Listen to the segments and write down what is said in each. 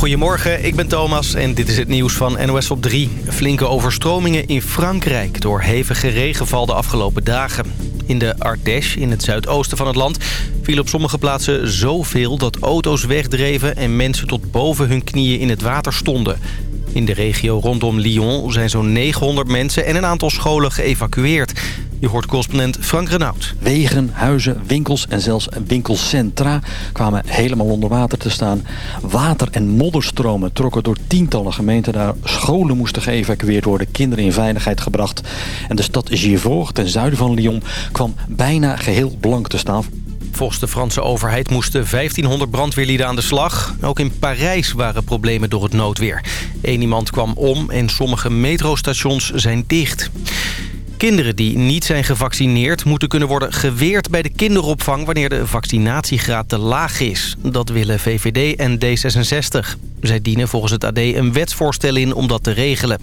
Goedemorgen, ik ben Thomas en dit is het nieuws van NOS op 3. Flinke overstromingen in Frankrijk door hevige regenval de afgelopen dagen. In de Ardèche, in het zuidoosten van het land, viel op sommige plaatsen zoveel... dat auto's wegdreven en mensen tot boven hun knieën in het water stonden. In de regio rondom Lyon zijn zo'n 900 mensen en een aantal scholen geëvacueerd. Je hoort correspondent Frank Renaud. Wegen, huizen, winkels en zelfs winkelcentra kwamen helemaal onder water te staan. Water- en modderstromen trokken door tientallen gemeenten daar. Scholen moesten geëvacueerd worden, kinderen in veiligheid gebracht. En de stad Givors, ten zuiden van Lyon, kwam bijna geheel blank te staan. Volgens de Franse overheid moesten 1500 brandweerlieden aan de slag. Ook in Parijs waren problemen door het noodweer. Eén iemand kwam om en sommige metrostations zijn dicht. Kinderen die niet zijn gevaccineerd moeten kunnen worden geweerd bij de kinderopvang wanneer de vaccinatiegraad te laag is. Dat willen VVD en D66. Zij dienen volgens het AD een wetsvoorstel in om dat te regelen.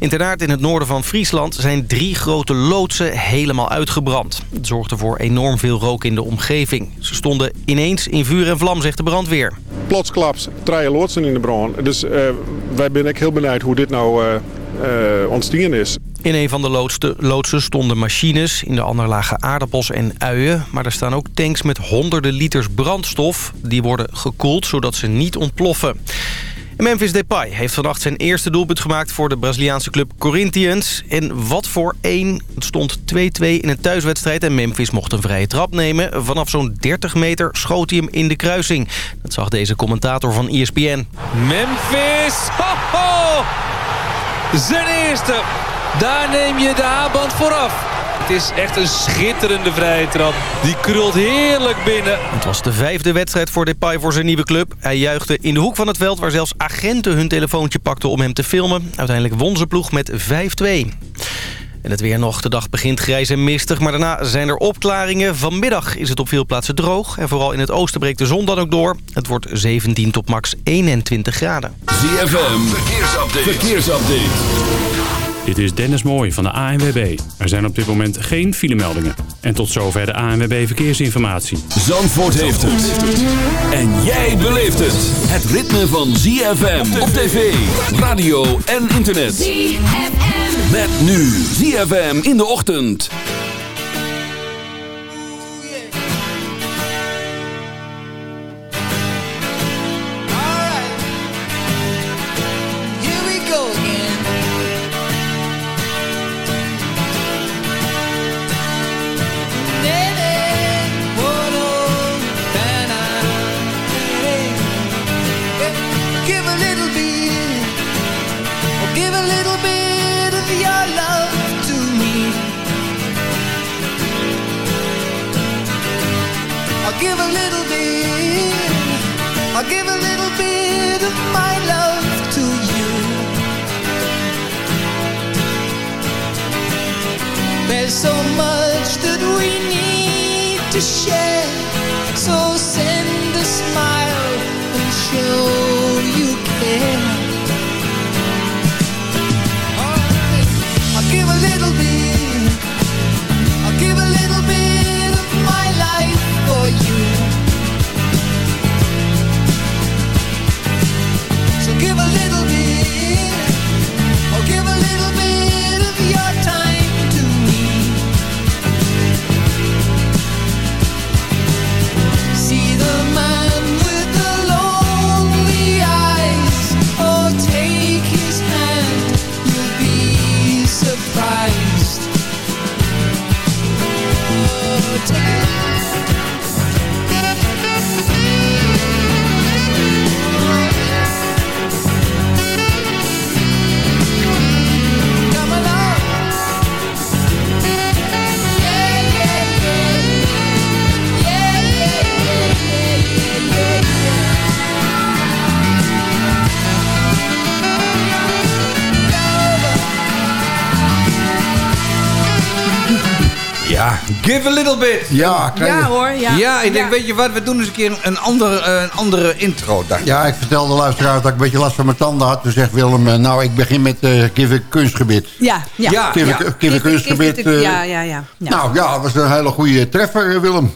Internaat in het noorden van Friesland zijn drie grote loodsen helemaal uitgebrand. Het zorgde voor enorm veel rook in de omgeving. Ze stonden ineens in vuur en vlam, zegt de brandweer. Plotsklaps, drie loodsen in de brand. Dus uh, wij ben ik heel benieuwd hoe dit nou uh, uh, ontstaan is. In een van de loodsten, loodsen stonden machines, in de ander lagen aardappels en uien. Maar er staan ook tanks met honderden liters brandstof. Die worden gekoeld zodat ze niet ontploffen. Memphis Depay heeft vannacht zijn eerste doelpunt gemaakt voor de Braziliaanse club Corinthians. En wat voor één. Het stond 2-2 in een thuiswedstrijd en Memphis mocht een vrije trap nemen. Vanaf zo'n 30 meter schoot hij hem in de kruising. Dat zag deze commentator van ESPN. Memphis! Ho, ho! Zijn eerste! Daar neem je de aanband vooraf. Het is echt een schitterende vrije trap. Die krult heerlijk binnen. Het was de vijfde wedstrijd voor Depay voor zijn nieuwe club. Hij juichte in de hoek van het veld waar zelfs agenten hun telefoontje pakten om hem te filmen. Uiteindelijk won ze ploeg met 5-2. En het weer nog. De dag begint grijs en mistig, maar daarna zijn er opklaringen. Vanmiddag is het op veel plaatsen droog. En vooral in het oosten breekt de zon dan ook door. Het wordt 17 tot max 21 graden. ZFM, verkeersupdate. verkeersupdate. Dit is Dennis Mooij van de ANWB. Er zijn op dit moment geen filemeldingen. En tot zover de ANWB Verkeersinformatie. Zandvoort heeft het. En jij beleeft het. Het ritme van ZFM op tv, radio en internet. ZFM. Met nu ZFM in de ochtend. I'll give a little give a little bit. Ja, je- Ja hoor, ja. Ja, ik denk, Ja. weet je wat, we doen eens een keer een andere, eh, een andere intro. Dacht ja, ik vertelde de luisteraar dat ik een beetje last van mijn tanden had. Toen zegt Willem, eh, nou, ik begin met eh Give a kunstgebit. Ja, ja. Ja, Give a, ja. give a Kif- kif- kunstgebit. eh, Ja, ja, ja. ja. Nou ja, dat was een hele goede treffer, Willem.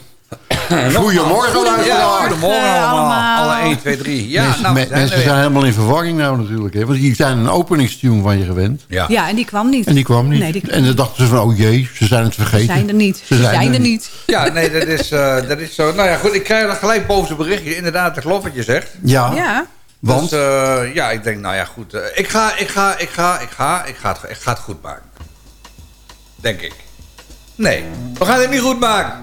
Goedemorgen, Ja, luisteraars. goedemorgen Eh, allemaal. Alle 1, 2, 3. Ja, mensen nou, zijn mensen zijn helemaal in verwarring nou natuurlijk. Hè? Want die zijn een openingstune van je gewend. Ja. Ja, en die kwam niet. En die kwam niet. Nee, die En dan dachten ze van, oh jee, ze zijn het vergeten. zijn er niet. Ze zijn, er niet. Ja, nee, dat is, eh, dat is zo. Nou ja, goed, ik krijg dan gelijk boze berichtjes. Inderdaad, dat klopt wat je zegt. Ja, Ja. want Dus, eh, ja, ik denk, nou ja, goed. eh, ik ga, ik ga, ik ga, ik ga, ik ga, het, ik ga het goed maken. Denk ik. Nee, we gaan het niet goed maken.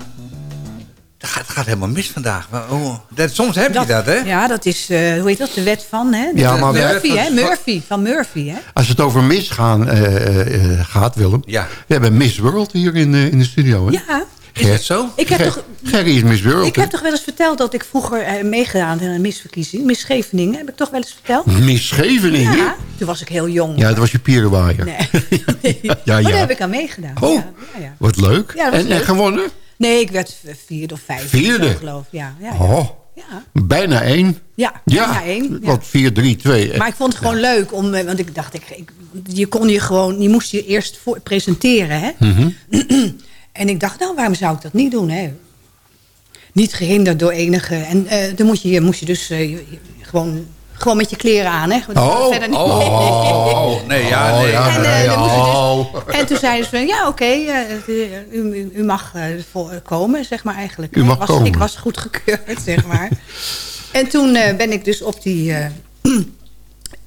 Het gaat, helemaal mis vandaag. Maar, oh, dat, soms heb je dat, hè? Ja, dat is, eh, hoe heet dat, de wet van, hè? Ja, maar- Murphy, hè? van- Murphy, van Murphy, hè? als het over misgaan eh, eh, gaat, Willem. Ja. We hebben Miss World hier in, in de studio. Hè? Ja. Is het zo? Ik heb, Ger- toch, is Miss World. ik heb toch wel eens verteld dat ik vroeger eh, meegedaan heb aan een misverkiezing. Miss Scheveningen, heb ik toch wel eens verteld? hè? Miss Scheveningen? Ja, toen was ik heel jong. Ja, dat was je pierenwaaier. Nee. Ja, Maar ja. daar heb ik aan meegedaan. Oh, Ja, ja, ja. wat leuk. Ja, was en, en leuk. gewonnen? Nee, ik werd vierde of vijfde. Vierde? Zo, geloof ik. Ja, ja, ja. Oh, ja. bijna één. Ja, Ja, bijna één. Ja. wat 4, 3, 2. Maar ik vond het gewoon leuk, om, eh, want ik dacht, ik, ik, je kon je gewoon, je moest je eerst voor, presenteren. Hè? Mhm. en ik dacht, nou, waarom zou ik dat niet doen? Hè? Niet gehinderd door enige. En eh, dan moet je, moest je dus eh, gewoon, gewoon met je kleren aan. Hè? Want Oh, verder niet. Oh, oh, oh, nee, ja, nee. ja, En, eh, nee, moest je oh. En toen zeiden ze, van, ja, oké, eh, u, u, u mag eh, voor- komen, zeg maar eigenlijk. U mag ik was, komen. Ik was goedgekeurd, zeg maar. en toen eh, ben ik dus op die... eh,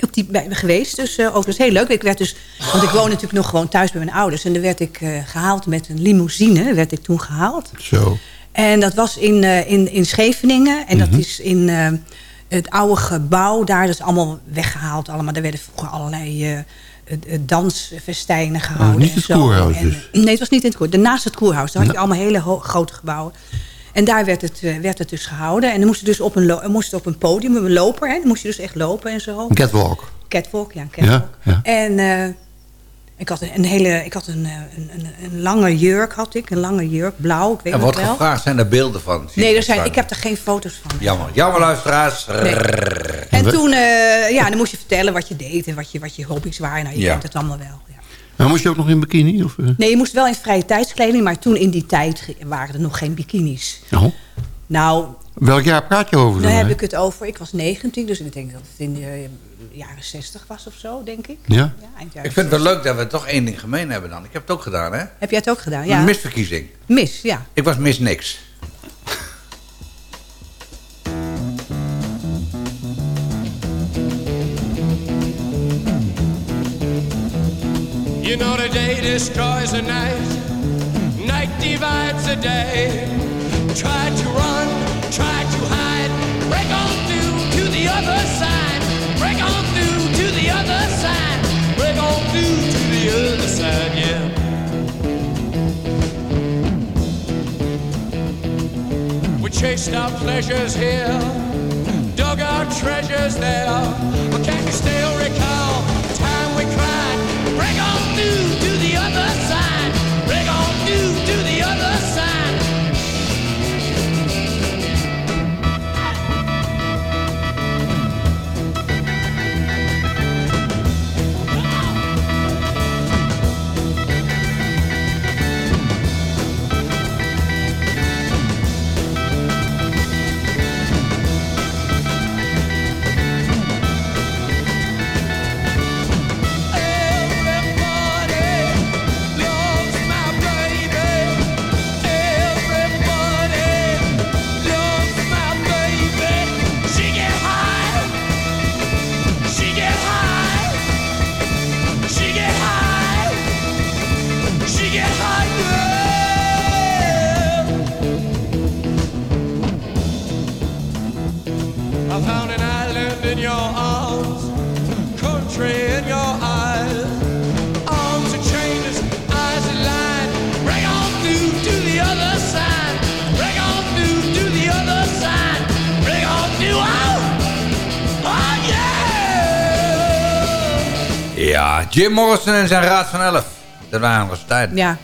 op die bij, geweest. Dus eh, ook dat is heel leuk. Ik werd dus, want ik woon natuurlijk nog gewoon thuis bij mijn ouders. En dan werd ik eh, gehaald met een limousine. Werd ik toen gehaald. Zo. En dat was in, eh, in, in Scheveningen. En Mhm. dat is in eh, het oude gebouw daar. Dat is allemaal weggehaald. Allemaal. Daar werden vroeger allerlei eh, dansfestijnen gehouden. Oh, niet en het zo. koerhuis En, dus? Nee, het was niet in het koerhuis. Naast het koerhuis. Daar had je allemaal hele grote gebouwen. En daar werd het, eh, werd het dus gehouden. En dan moest je dus op een, moest je op een podium, met een loper. Hè? Dan moest je dus echt lopen en zo. Een catwalk. Catwalk, ja, een catwalk. Ja, ja. En eh, ik had een, hele, ik had een, eh, een, een, een lange jurk, had ik. Een lange jurk, blauw, ik weet Er wordt wel. gevraagd, zijn er beelden van? Nee, er ik zijn, ik heb er geen foto's van. Jammer, jammer luisteraars. Nee. En toen, eh, ja, dan moest je vertellen wat je deed en wat je, wat je hobby's waren. Nou, je Ja. kent het allemaal wel. Ja. Maar moest je ook nog in bikini? Of, eh? Nee, je moest wel in vrije tijdskleding, maar toen in die tijd waren er nog geen bikinis. Oh. Nou, Welk jaar praat je over? daar heb ik het over. Ik was 19, dus ik denk dat het in de eh, jaren 60 was of zo, denk ik. Ja? Ja, Ik vind het wel leuk dat we toch één ding gemeen hebben dan. Ik heb het ook gedaan, hè? Heb jij het ook gedaan? Ja. Een misverkiezing. Mis, ja. Ik was mis niks. You know the day destroys the night, night divides the day. Try to run, try to hide, break on through to the other side, break on through to the other side, break on through to the other side, yeah. We chased our pleasures here, dug our treasures there. But can you still recall Ja, Jim Morrison en zijn Raad van Elf. Dat waren nog eens tijden. Ja,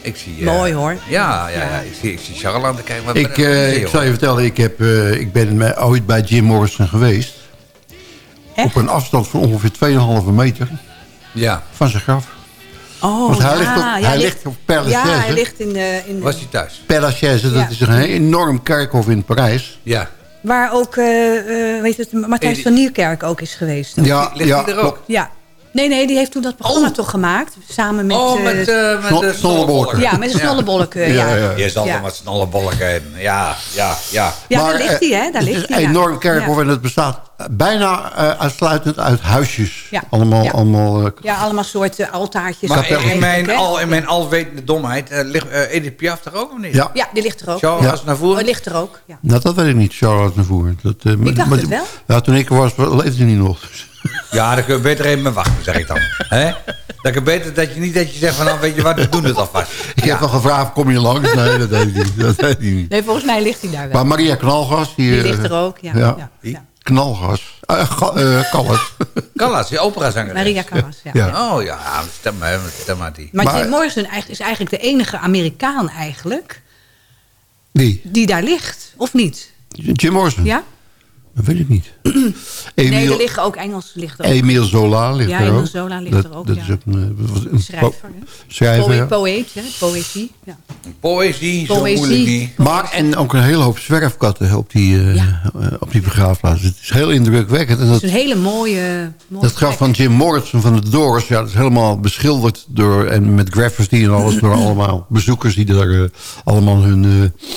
Ik zie... eh, Mooi, hoor. Ja, ja, ja. Ik zie, ik zie Charles aan te kijken. Wat Ik, eh, ik zal je vertellen, ik, heb, eh, ik ben ooit bij Jim Morrison geweest. Echt? Op een afstand van ongeveer 2,5 meter Ja. van zijn graf. Oh, Want hij ja, ligt op, ja, hij hij ligt op Père Ja, Lachaise. hij ligt in de... In de- Was hij thuis? Père Lachaise, dat Ja. is een enorm kerkhof in Parijs. Ja. Waar ook, eh eh, weet het, Matthijs die- van Nieuwkerk ook is geweest. Ja, Ligt ja, hij er ook? Ja. Nee, nee, die heeft toen dat programma toch gemaakt. Samen met... oh, eh, met, eh met Sno- de snollebolken. ja, met een snollebolk. eh, Ja, ja, ja. Je zal Ja. met snollebolken. Ja, ja, ja. Ja, Maar, daar ligt hij, eh, hè? Daar het ligt is hij. een enorm kerkhof Ja. en het bestaat bijna eh, uitsluitend uit huisjes. Ja. Allemaal, Ja. allemaal eh, Ja, allemaal soorten altaartjes. Maar in mijn, al, in mijn alwetende domheid, eh, ligt eh, Edith Piaf er ook of niet? ja. Ja, die ligt er ook. Charles ja. voren? Oh, ligt er ook, ja. Nou, dat weet ik niet, Charles Navour. Dat, eh, maar- dacht maar- het wel. Ja, toen ik er was, leefde hij niet nog. Ja, dan kun je beter even mee wachten, zeg ik dan. Kun je beter dat je niet dat je zegt van, nou weet je wat, we doen het alvast. Ik heb wel gevraagd, kom je langs? Nee, dat deed hij niet. Dat deed hij niet. Nee, volgens mij ligt hij daar wel. Maar Maria Knalgas... Die, Die eh, ligt er ook, ja. Ja. ja. Wie? ja. Knalgas. Eh, ga- eh, Callas. Callas, die operazanger. Maria Callas, ja. Ja. Oh ja, stem maar, stem maar die. Maar, Maar- Jim Morrison is eigenlijk de enige Amerikaan eigenlijk... Wie? die daar ligt, of niet? Jim Morrison? Ja? Dat weet ik niet. Nee, er liggen ook Engels ligt er ook. Emile Zola ligt Ja, er Emile ook. Zola ligt dat, er ook, Dat ja. is een, eh, wat- een Schrijver, hè? Schrijver, Poë- ja. Poëet, hè? Poëzie. Ja. Poëzie, zo Poëzie. Maar en ook een hele hoop zwerfkatten op die, eh, Ja. eh, op die begraafplaats. Het is heel indrukwekkend. En Het dat, is een hele mooie... mooie dat graf van Jim Morrison van de Doors... Ja, dat is helemaal beschilderd door... en met graffiti en alles... door allemaal bezoekers die daar allemaal hun eh,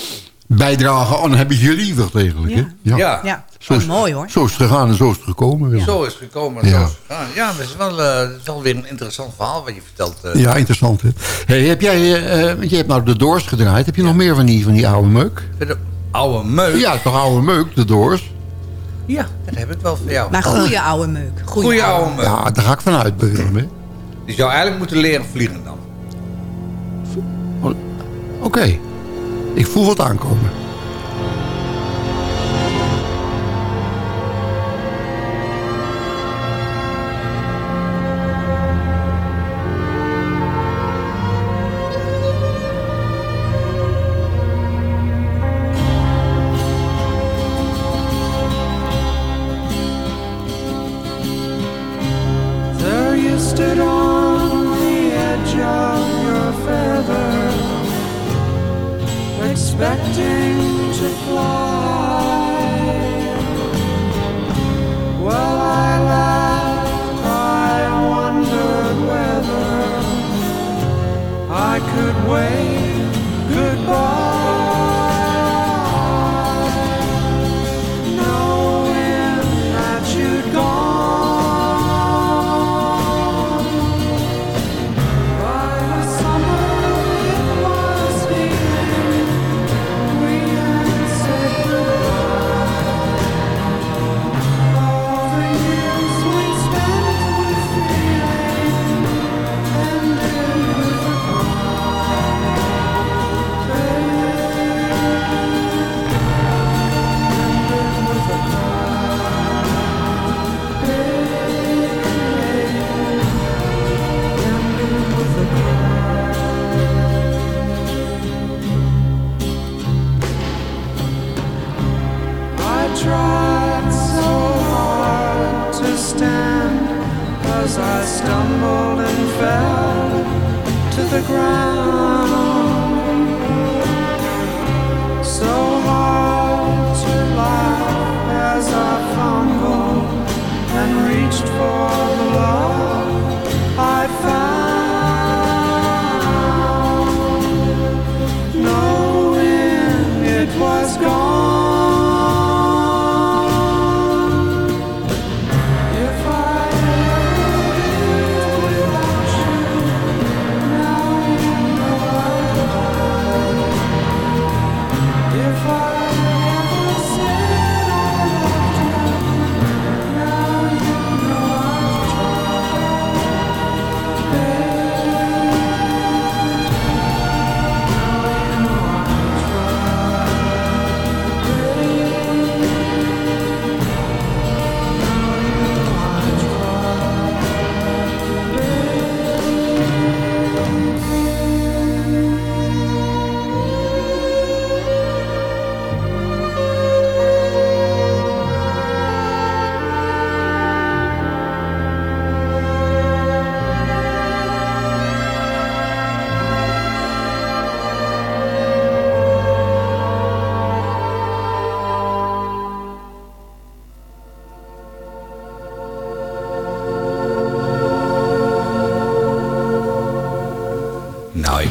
bijdrage aan hebben geleverd eigenlijk. Hè? Ja. Ja. Ja, Zo is, mooi hoor. Zo is het gegaan en zo is het gekomen. Ja, Zo is het gekomen. Ja. Zo is het gegaan. ja dat is wel, eh, dat is wel weer een interessant verhaal wat je vertelt. eh. ja interessant. Hè? Hey, heb jij, eh, want je hebt nou de Doors gedraaid. Heb je nog meer van die, van die oude meuk? De oude meuk. Ja, toch oude meuk, de Doors? Ja, dat heb ik wel voor jou. Maar goede oude meuk. Goeie Goeie oude meuk. Ja, daar ga ik vanuit. Hè? Die zou eigenlijk moeten leren vliegen dan. Oké, ik voel wat aankomen.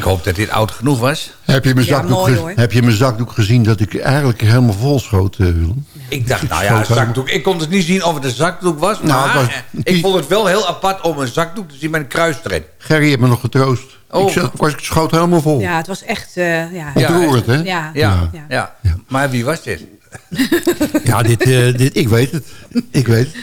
Hoop dat dit oud genoeg was. Heb je mijn Ja, zakdoek, mooi, heb je mijn zakdoek gezien dat ik eigenlijk helemaal vol schoot, eh, Willem? Ik dacht, nou ja, zakdoek. Ik kon dus niet zien of het een zakdoek was. Nou, maar het was- eh, ik vond het wel heel apart om een zakdoek te zien met een kruis erin. Gerry heeft me nog getroost. Oh. Ik, was, ik schoot helemaal vol. Ja, het was echt... eh, ja. Ontroerend, hè? Ja. Ja, Ja. ja. Maar wie was dit? Ja, dit, eh, dit, ik weet het. Ik weet het.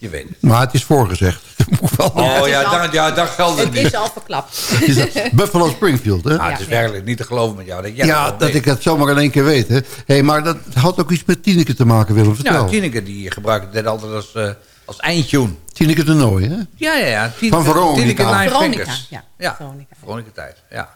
Je weet het. Maar het is voorgezegd. Dat. Oh ja, al- dan, ja, dat geldt het Het niet. is al verklapt. Is dat Buffalo Springfield, hè? Ah, het is werkelijk niet te geloven met jou. Dat jij ja, dat weet. ik het zomaar in één keer weet, hè? Hey, maar dat had ook iets met Tineke te maken, Willem. Vertel. Ja, Tineke die gebruikt dit altijd als, eh als eindtune. Tineke de Nooi, hè? Ja, ja, ja. Tineke, Van Veronica. Tineke Nine Veronica, ja. ja. Veronica. Veronica tijd, ja.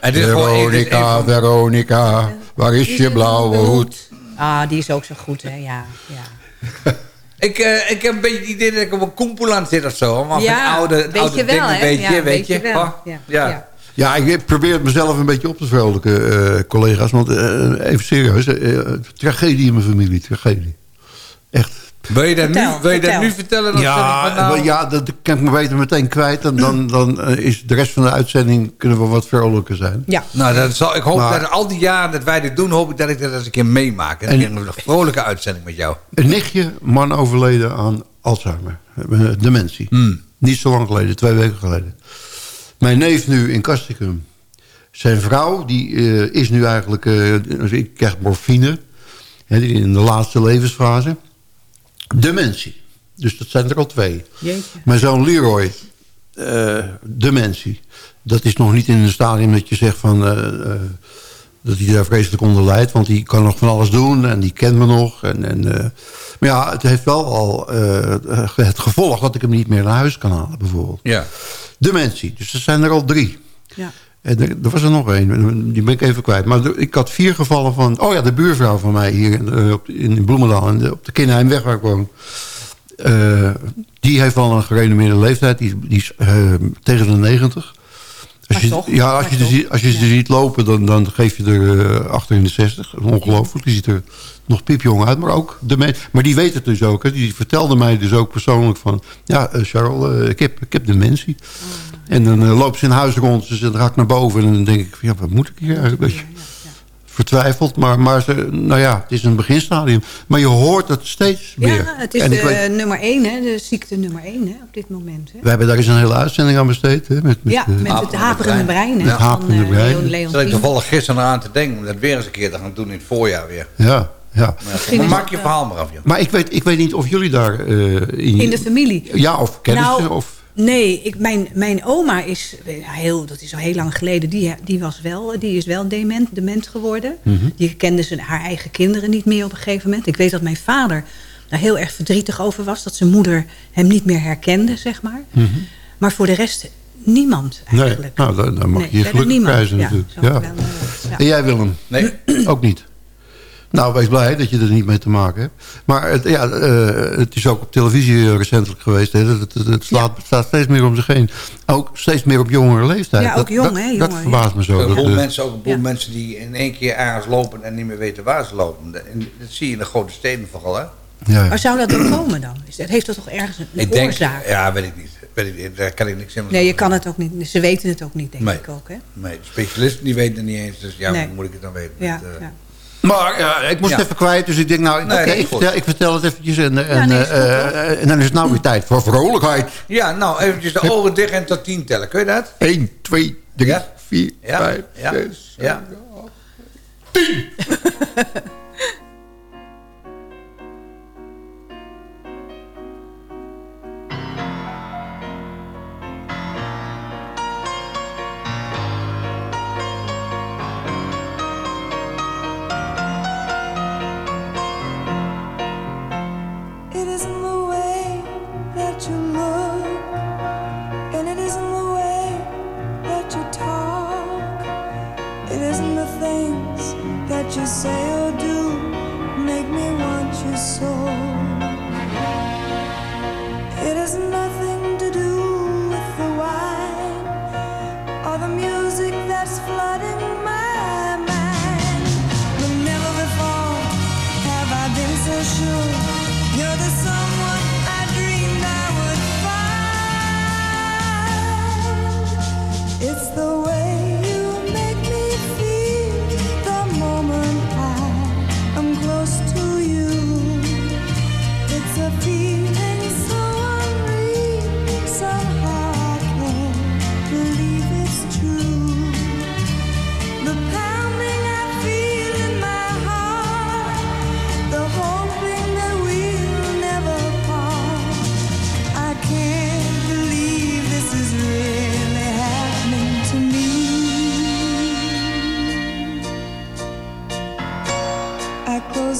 En dit het Veronica, van- Veronica, waar is je blauwe hoed? Ah, die is ook zo goed, hè. Ja, ja. Ik, eh, ik heb een beetje het idee dat ik op een koempoeland zit of zo. Maar Ja, van oude, weet oude je wel, dingen, hè? weet je, Ja, weet weet je. wel. Oh, Ja, ja. ja. Ik probeer het mezelf een beetje op te vrolijken, eh, collega's. Want eh, even serieus, eh, eh, tragedie in mijn familie, tragedie. Echt. Wil je dat, nu, wil je dat nu vertellen? Dan zeg ik Ja, nou, ja, dat kan ik me beter meteen kwijt. En dan, dan eh, is de rest van de uitzending kunnen we wat vrolijker zijn. Ja. Nou, dat zal, ik hoop Maar- dat al die jaren dat wij dit doen, hoop ik dat ik dat eens een keer meemaak. En, En- een vrolijke uitzending met jou. Een nichtje, man overleden aan Alzheimer. Dementie. Hmm. Niet zo lang geleden, twee weken geleden. Mijn neef nu in Castricum. Zijn vrouw, die eh, is nu eigenlijk... eh, dus ik krijg morfine. Hè, die in de laatste levensfase. Dementie. Dus dat zijn er al twee. Jeetje. Mijn zoon Leroy, eh, dementie. Dat is nog niet in een stadium dat je zegt van... eh, eh, dat hij daar vreselijk onder lijdt. Want die kan nog van alles doen en die kent me nog. En, en, eh, maar ja, het heeft wel al eh, het gevolg dat ik hem niet meer naar huis kan halen bijvoorbeeld. Ja. Dementie, dus er zijn er al drie. Ja. En er, er was er nog één, die ben ik even kwijt. Maar er- ik had vier gevallen van... Oh ja, de buurvrouw van mij hier in, eh, in Bloemendaal... In de- op de Kinheimweg waar ik woon. Eh, die heeft al een gerenommeerde leeftijd. Die, die is eh, tegen de 90. Als Maar je, toch, ja, als je, ze toch. ziet, als je ze Ja. ziet lopen, dan, dan geef je er eh, de 60. Ongelooflijk. Die ziet er nog piepjong uit. Maar ook de men- Maar die weet het dus ook. Hè. Die vertelde mij dus ook persoonlijk van... Ja, eh, Charles, eh, ik, heb, ik heb dementie. En dan eh, loopt ze in huis rond. Ze zegt, raak naar boven. En dan denk ik, van, ja, wat moet ik hier eigenlijk? Beetje vertwijfeld. Maar, maar ze, nou ja, het is een beginstadium. Maar je hoort het steeds meer. Ja, het is En de weet- nummer één, hè. De ziekte nummer één, hè, op dit moment. Hè. we hebben daar eens een hele uitzending aan besteed. Hè, met, met, ja, eh, met het haperende brein, hè. Het haperende van, eh, brein. Leon, Leon Zat ik toevallig gisteren aan te denken om dat weer eens een keer te gaan doen in het voorjaar weer. Ja, ja. Maar, maak je verhaal maar af, joh. Maar ik weet, ik weet niet of jullie daar... eh, in, In de familie. Ja, of kennissen. Nou, of, Nee, ik, mijn, mijn oma is eh, heel, dat is al heel lang geleden, die, die, was wel, die is wel dement, dement geworden. Mhm. Die kende zijn, haar eigen kinderen niet meer op een gegeven moment. Ik weet dat mijn vader daar heel erg verdrietig over was, dat zijn moeder hem niet meer herkende, zeg maar. Maar voor de rest niemand nee, eigenlijk. nou, dan, dan mag Nee, je je verder geluk niemand. prijzen Ja, natuurlijk. zo Ja. wel, eh, ja. En jij Willem? Nee. Ook niet. Nou, wees blij dat je er niet mee te maken hebt. Maar het, ja, eh, het is ook op televisie recentelijk geweest. Hè. Het, het, het slaat, staat steeds meer om zich heen. Ook steeds meer op jongere leeftijd. Ja, ook dat, jong, dat, hè, Dat jongen, verbaast me zo. Een Dat, boel mensen, ook een boel Ja. mensen die in één keer ergens lopen en niet meer weten waar ze lopen. En dat zie je in de grote steden vooral, hè? ja. Waar zou dat dan komen dan? Is dat, heeft dat toch ergens een, een Ik denk, oorzaak? ja, weet ik niet. Weet ik niet. Daar kan ik niks in Nee, je kan het ook niet. Ze weten het ook niet, denk Nee. ik ook. Hè? Nee, de specialisten die weten het niet eens. Dus ja, Nee. hoe moet ik het dan weten? Ja, Dat, eh, ja. Maar ik moest even kwijt, dus ik denk, nou, nee, okay, ik, vertel, het eventjes. En, en, eh, eh, en dan is het nou weer tijd voor vrolijkheid. Ja, nou, eventjes de ogen dicht en tot tien tellen. Kun je dat? 1, 2, 3, 4, 5, 6, 7, 8, 10!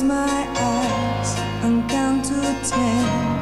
close my eyes and count to ten.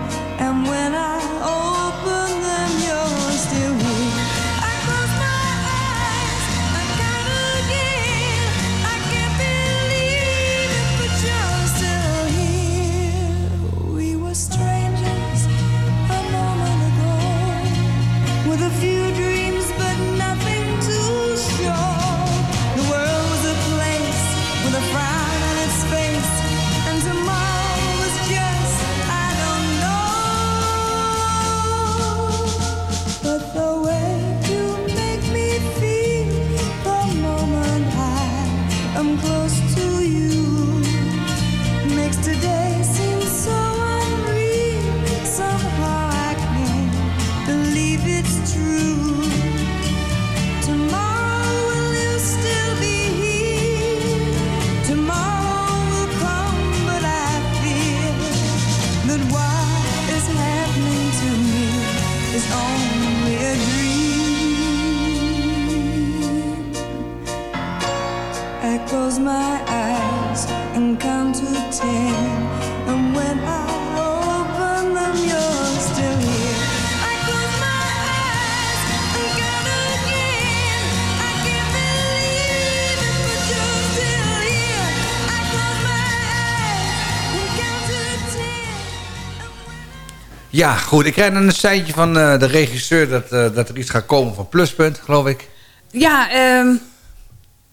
Ja, goed. Ik krijg een seintje van eh, de regisseur dat, eh, dat er iets gaat komen van Pluspunt, geloof ik. Ja, ehm,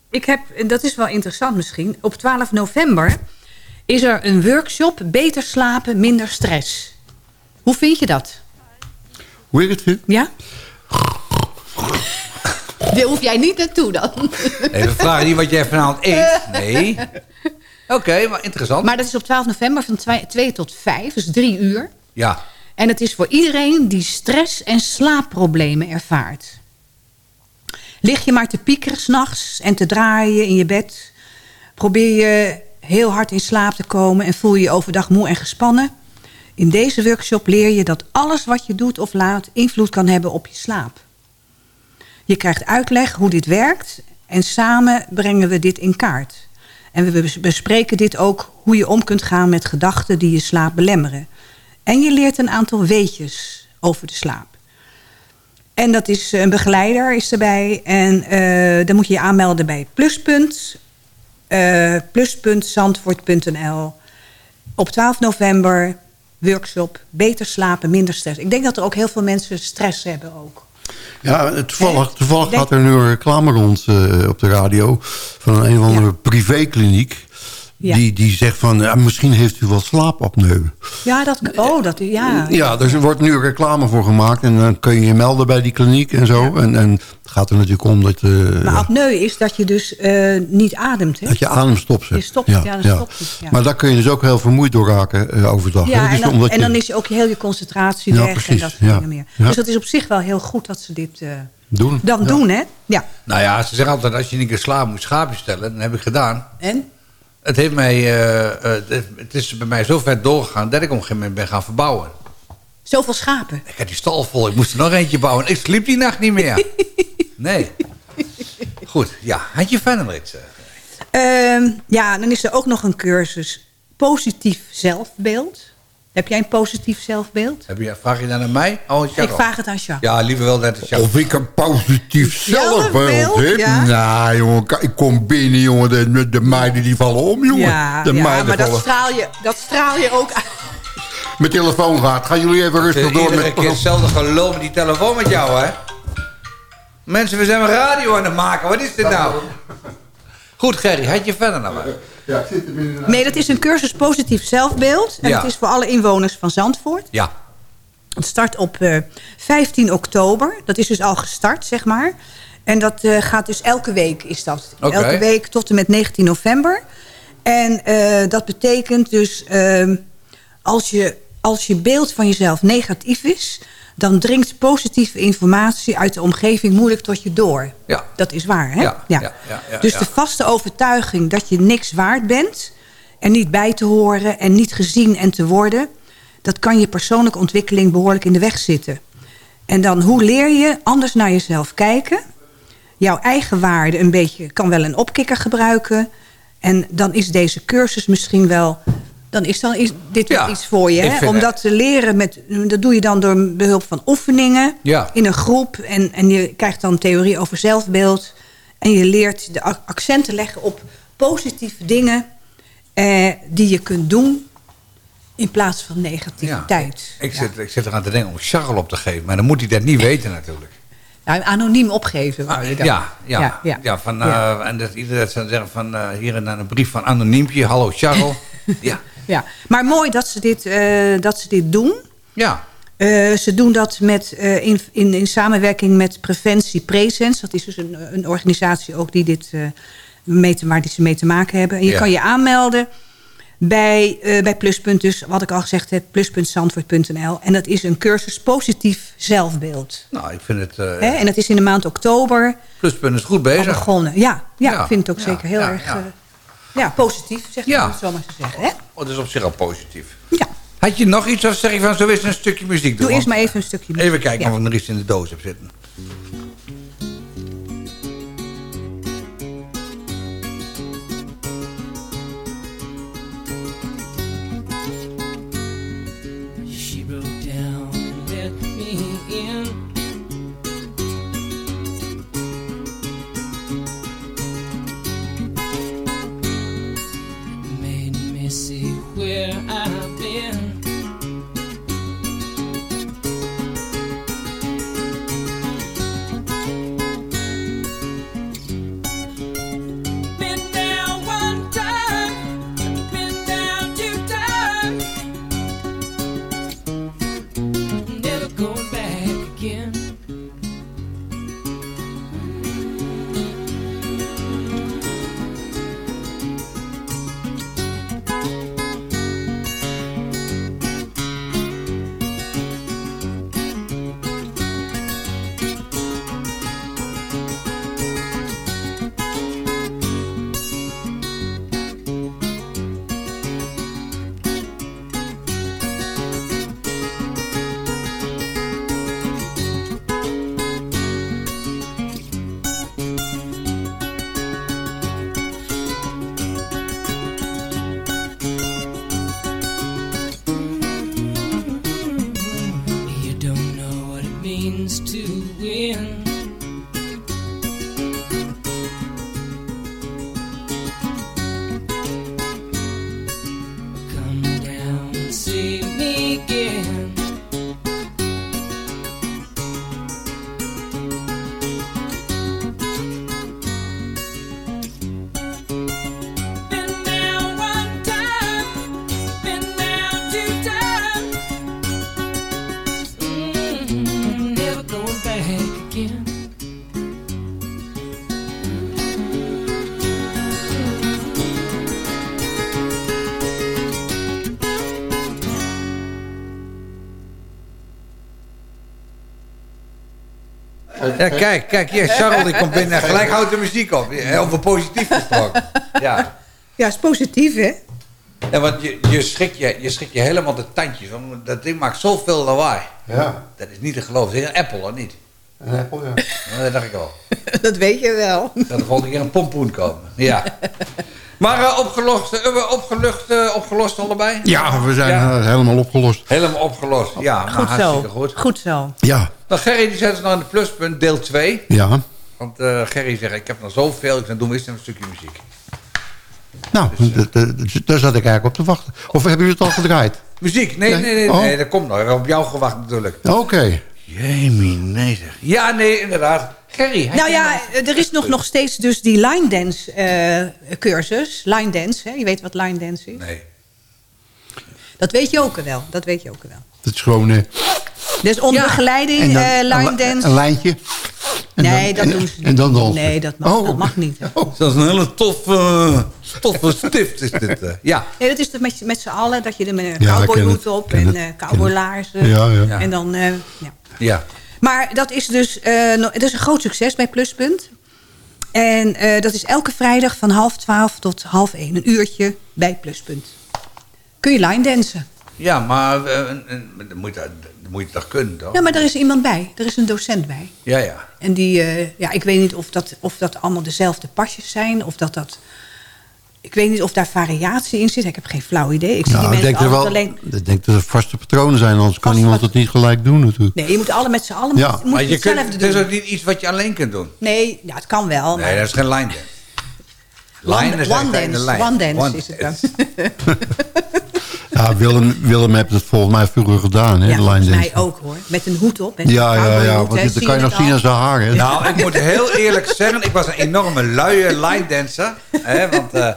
ik heb, dat is wel interessant misschien. Op 12 november is er een workshop Beter slapen, minder stress. Hoe vind je dat? Hoe ik het vind? Ja? Daar hoef jij niet naartoe dan. We vragen niet wat jij vanavond eet. Nee. Oké, maar interessant. Maar dat is op 12 november van 2 tot 5, dus drie uur. Ja. En het is voor iedereen die stress en slaapproblemen ervaart. Lig je maar te piekeren s'nachts en te draaien in je bed. Probeer je heel hard in slaap te komen en voel je je overdag moe en gespannen. In deze workshop leer je dat alles wat je doet of laat invloed kan hebben op je slaap. Je krijgt uitleg hoe dit werkt en samen brengen we dit in kaart. En we bes- bespreken dit ook hoe je om kunt gaan met gedachten die je slaap belemmeren. En je leert een aantal weetjes over de slaap. En dat is een begeleider is erbij. En eh, dan moet je je aanmelden bij Pluspunt. eh pluspuntzandvoort.nl Op 12 november workshop Beter slapen, minder stress. Ik denk dat er ook heel veel mensen stress hebben ook. Ja, toevallig, toevallig gaat er nu een reclame rond eh, op de radio... van een, een of andere privékliniek... Ja. Die, die zegt van, ja, misschien heeft u wel slaapapneu. Ja, dat, oh, dat, ja. Ja, dus er wordt nu reclame voor gemaakt. En dan kun je je melden bij die kliniek en zo. En, en het gaat er natuurlijk om dat, eh, Maar apneu is dat je dus eh, niet ademt. Hè? dat je adem stopt. Je stopt, ja, dan stopt het, ja. Maar daar kun je dus ook heel vermoeid door raken eh, overdag. Ja? Dus en dan, omdat en je- dan is ook heel je concentratie Ja, weg en dat soort ja. dingen meer. Ja. Dus dat is op zich wel heel goed dat ze dit eh, Doen. dan Ja. doen, hè? Ja. Nou ja, ze zeggen altijd, als je niet keer slaap moet schaapje stellen. Dat heb ik gedaan. En? Het, heeft mij, eh, eh, het- is bij mij zo ver doorgegaan dat ik op een gegeven moment ben gaan verbouwen. Zoveel schapen. Ik had die stal vol, ik moest er nog eentje bouwen. Ik sliep die nacht niet meer. Nee. Goed, ja. Had je verder nog iets? eh? Ehm, ja, dan is er ook nog een cursus positief zelfbeeld. Heb jij een positief zelfbeeld? Heb je, vraag je dat aan mij? Oh, Ik vraag het aan Jacques. Ja, liever wel net als Charles. Of ik een positief zelfbeeld heb? ja. Nou, jongen, ik kom binnen, jongen. De, de, de meiden die vallen om, jongen. Ja, de ja meiden maar dat straal, je, dat straal je ook uit. Mijn telefoon gaat. Gaan jullie even rustig door Iedere met... keer hetzelfde geloof met die telefoon met jou, hè? Mensen, we zijn een radio aan het maken. Wat is dit nou? Goed, Gerry. Had je verder nou wat? Ja, ik zit er binnen. Nee, dat is een cursus positief zelfbeeld. En Ja. het is voor alle inwoners van Zandvoort. Ja. Het start op eh, 15 oktober. Dat is dus al gestart, zeg maar. En dat eh, gaat dus elke week, is dat. Elke week tot en met 19 november. En eh, dat betekent dus... ehm, als, je, als je beeld van jezelf negatief is... dan dringt positieve informatie uit de omgeving moeilijk tot je door. Ja. Dat is waar, hè? Ja, ja, ja, ja, dus de vaste overtuiging dat je niks waard bent... en niet bij te horen en niet gezien en te worden... dat kan je persoonlijke ontwikkeling behoorlijk in de weg zitten. En dan, hoe leer je anders naar jezelf kijken? Jouw eigen waarde een beetje kan wel een opkikker gebruiken... en dan is deze cursus misschien wel dan is, dan is dit Ja, iets voor je. Hè? Om dat te leren, met, dat doe je dan door behulp van oefeningen Ja. in een groep. En, en je krijgt dan theorie over zelfbeeld. En je leert de ac- accenten leggen op positieve dingen eh, die je kunt doen in plaats van negativiteit. Ik, zit, ik zit eraan te denken om Charles op te geven. Maar dan moet hij dat niet weten natuurlijk. Nou, anoniem opgeven. Ja, ja, ja. ja, ja. van, Ja. eh, En dat iedereen zou zeggen van eh, hier en dan een brief van anoniempje. Hallo Charles. ja. Ja, maar mooi dat ze dit, eh, dat ze dit doen. Ja. Eh, ze doen dat met, eh, in, in, in samenwerking met Preventie Presens. Dat is dus een, een organisatie ook die dit, mee te, waar die ze mee te maken hebben. En je Ja. kan je aanmelden bij, bij Pluspunt. Dus wat ik al gezegd heb, pluspuntzandvoort.nl. En dat is een cursus positief zelfbeeld. Nou, ik vind het... Hè? En dat is in de maand oktober Pluspunt is goed bezig. begonnen. Ja, ja, Ja, ik vind het ook zeker heel ja, erg ja. positief, zeg Ja. ik het zo maar te zeggen. Hè? Oh, dat is op zich al positief. Ja. Had je nog iets of zeg je van zo is een stukje muziek doen? Doe eerst maar even een stukje muziek. Even kijken Ja. of ik nog iets in de doos heb zitten. Ja, kijk, kijk hier. Charles die komt binnen. Gelijk houdt de muziek op. Over positief gesproken. Ja. Ja, is positief, hè? Ja, want je, je, schrikt je, je schrikt je helemaal de tandjes. Want dat ding maakt zoveel lawaai. Ja. Dat is niet te geloven. Het is een Apple, of niet? Een Apple, ja. Ja, dat dacht ik al. Dat weet je wel. Dat er volgende keer een pompoen komen. Ja. Maar eh, opgelost, eh, opgelucht, eh, opgelost allebei? Ja, we zijn Ja. helemaal opgelost. Helemaal opgelost. Ja, nou, Goed hartstikke zo. goed. Goed zo. Ja, Nou, Gerry die zet ons nog in de pluspunt, deel 2. ja. Want eh, Gerry zegt, ik heb nog zoveel, ik dan doen we eens een stukje muziek. Nou, d- d- daar zat ik eigenlijk op te wachten. Of hebben jullie het al gedraaid? Muziek? Nee, Nee? nee, nee, Oh. nee, dat komt nog. Ik heb op jou gewacht natuurlijk. Oké. Jamie, nee zeg. Ja, nee, inderdaad. Nou ja, er is nog, nog steeds dus die line dance eh, cursus. Line dance, hè? je weet wat line dance is. Nee. Dat weet je ook wel. Dat weet je ook wel. Dat is gewoon... eh, Dus onder begeleiding en dan eh, line li- dance. een lijntje. En nee, dan- dat en- doen ze niet. En dan dansen. Nee, dat mag, Oh. dat mag niet. Dat is een hele toffe, toffe stift is dit. Ja. Nee, dat is het met, met z'n allen. Dat je er met een Ja, cowboyhoed op en eh ken cowboylaarzen. Ja, ja. En dan, eh, ja. Ja. Maar dat is dus eh, dat is een groot succes bij Pluspunt. En eh, dat is elke vrijdag van half twaalf tot half één. Een uurtje bij Pluspunt. Kun je line dansen. Ja, maar eh, een- dan moet je, dat- moet je toch kunnen, toch? Ja, maar er is iemand bij. Er is een docent bij. Ja, ja. En die, ja, ik weet niet of dat, of dat allemaal dezelfde pasjes zijn. Of dat dat Ik weet niet of daar variatie in zit. Ik heb geen flauw idee. Ik zie Nou, die ik mensen denk, er wel, alleen... ik denk dat er vaste patronen zijn, anders kan iemand het niet gelijk doen natuurlijk. Nee, je moet alle met z'n allen Ja. moet, Maar je kunt, hetzelfde het is doen. ook niet iets wat je alleen kunt doen. Nee, ja, het kan wel. Nee, maar dat is geen line dance. one, Line is echt one dance, lijn. one dance One is het dan. Ja, Willem, Willem heeft het volgens mij vroeger gedaan, hè, Ja, de line mij dance. ook hoor. Met een hoed op. Ja, ja, ja, want Zie kan je nog zien aan zijn haar, hè. Nou, ik moet heel eerlijk zeggen, ik was een enorme luie line dancer. Hè, want eh,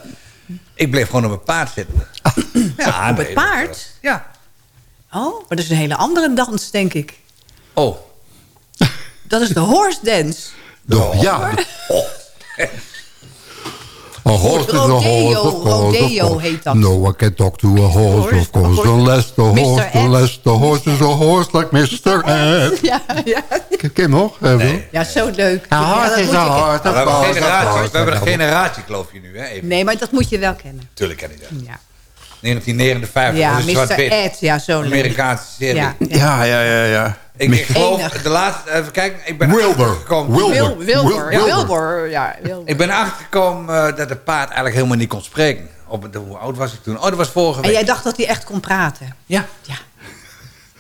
ik bleef gewoon op mijn paard zitten. Ja, Op het paard? Ja. Oh, maar dat is een hele andere dans, denk ik. Oh. Dat is de horse dance. Oh, ja. A horse is a Rodeo, horse, of course, rodeo of course. heet dat. No, I can talk to a horse, of course. Unless the horse, unless the horse is a horse like Mr. Ed. Ja, ja. Ken je hem nog? Ja, zo leuk. A horse dat is a je horse, We of hebben, een course, of generatie, course. we hebben een generatiekloofje nu, hè? Nee, maar dat moet je wel kennen. Tuurlijk ken ik dat. Ja, 1959, ja dat is Mr. zwart-wit. Ed. Ja, zo leuk. Amerikaanse serie. Ja, ja, ja, ja. Ik, ik geloof, de laatste, even kijken, ik ben Wilbur. achtergekomen. Wilbur. Wil, Wilbur. Wil- Ja, Wilbur. Ja, Wilbur. Ik ben achtergekomen eh, dat het paard eigenlijk helemaal niet kon spreken. Op, de, hoe oud was ik toen? Oh, dat was vorige En week. jij dacht dat hij echt kon praten? Ja. Ja.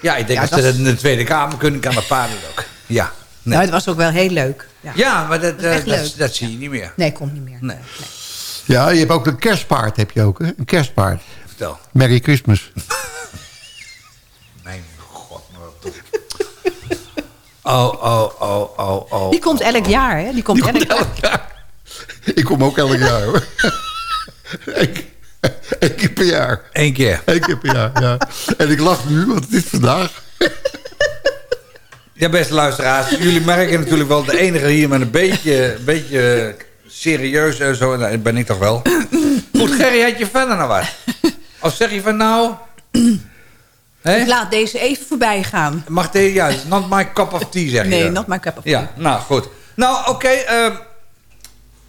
Ja, ik denk Ja, als dat ze dat in de Tweede Kamer kunnen, kan dat paard het ook. Ja. Nee. Nou, het was ook wel heel leuk. Ja. ja, maar dat, eh, dat, leuk. dat zie je niet meer. Nee, komt niet meer. Nee. Ja, je hebt ook een kerstpaard, heb je ook, hè? Een kerstpaard. Vertel. Merry Christmas. Mijn god, maar wat doe ik? Oh, oh, oh, oh, oh. Die komt elk jaar, hè? Die komt elk jaar. Elk jaar. Ik kom ook elk jaar, hoor. Eén keer per jaar. Eén keer. Eén keer per jaar, ja. En ik lach nu, want het is vandaag. Ja, beste luisteraars. Jullie merken natuurlijk wel de enige hier met een beetje, een beetje serieus en zo. Nou, dat ben ik toch wel. Goed, Gerry, had je verder nou wat? Of zeg je van nou... Ik laat deze even voorbij gaan. Mag deze, ja, not my cup of tea, zeg je Nee, not my cup of tea. Ja, nou goed. Nou, oké. ehm,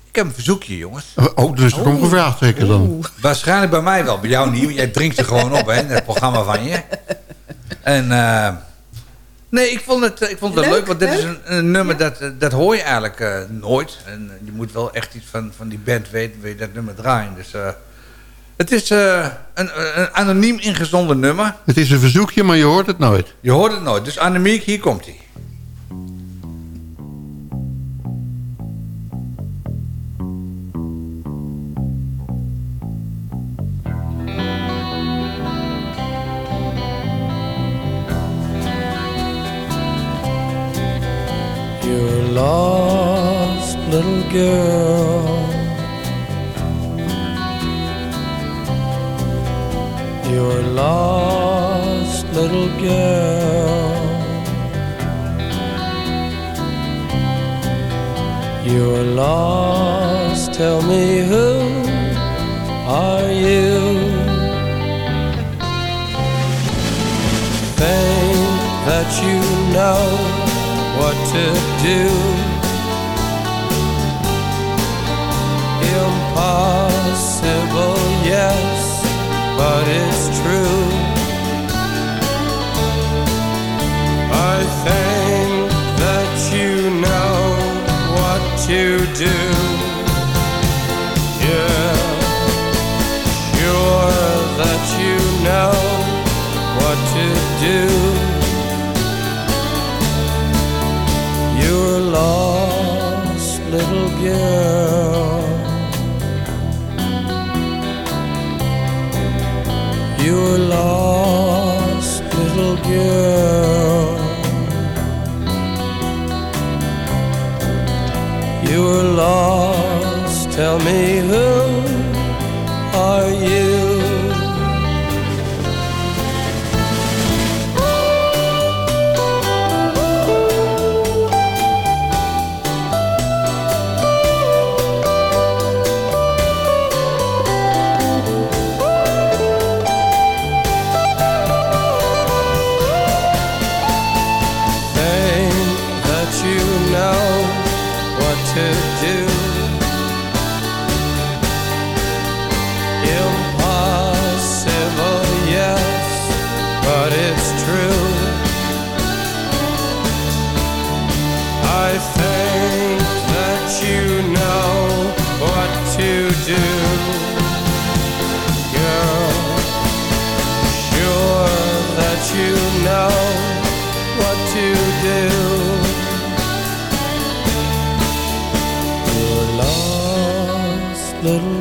ik heb een verzoekje, jongens. Oh, dus er komt gevraagd zeker dan. Waarschijnlijk bij mij wel. Bij jou niet, want jij drinkt ze gewoon op, hè, in het programma van je. En, eh, nee, ik vond het, ik vond het leuk, Leuk, want dit is een, een nummer dat, dat hoor je eigenlijk eh, nooit. En je moet wel echt iets van, van die band weten, wil je dat nummer draaien. Dus eh, het is eh, een, een anoniem ingezonden nummer. Het is een verzoekje, maar je hoort het nooit. Je hoort het nooit. Dus Annemiek, hier komt hij. You're lost little girl. You're lost little girl. You're lost, tell me who are you? Think that you know what to do. Impossible, but it's true. I think that you know what to do. Yeah, sure that you know what to do. You're lost little girl. A lost little girl. You're lost. Tell me who